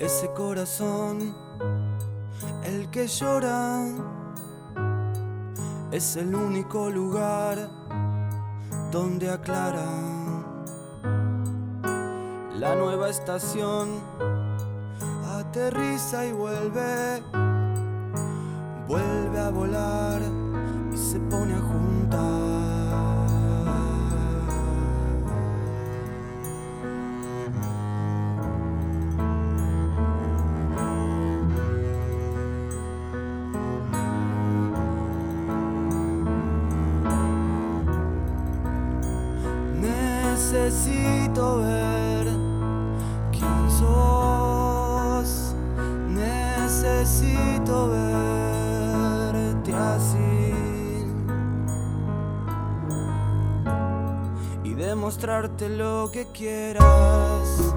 ese corazón, el que llora, es el único lugar donde aclara la nueva estación. Aterriza y vuelve, vuelve a volar y se pone a juntar. necesito ver quién sos, necesito verte así y demostrarte lo que quieras.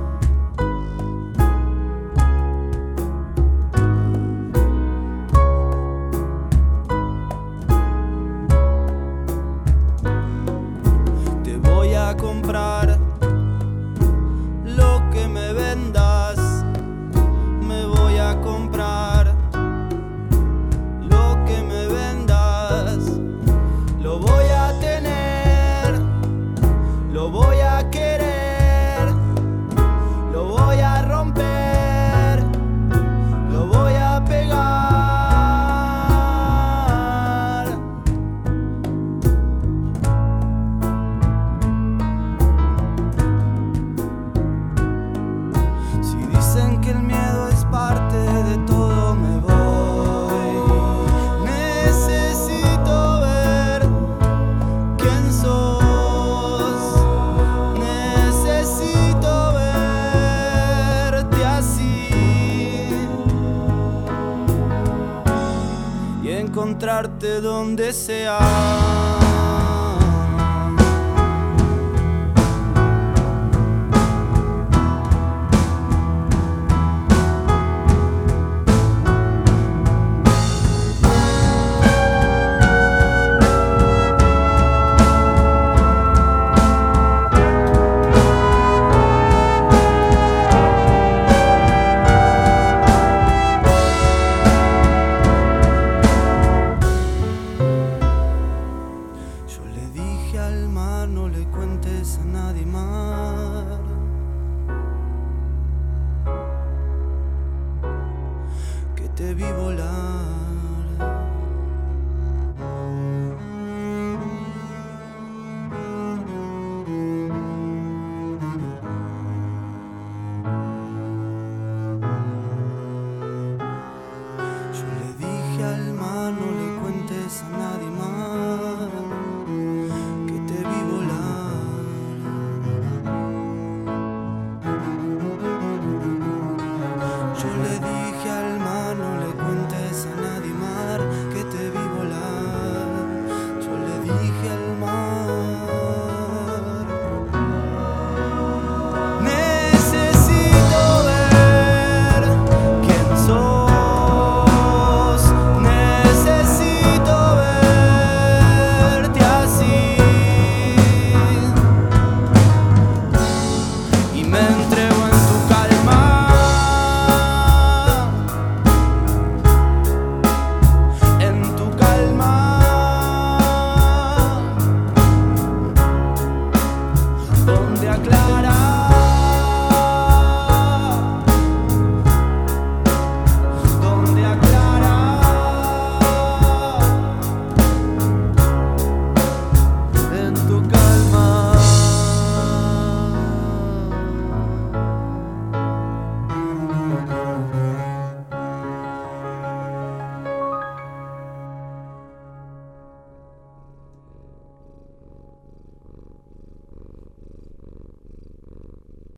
encontrarte donde sea.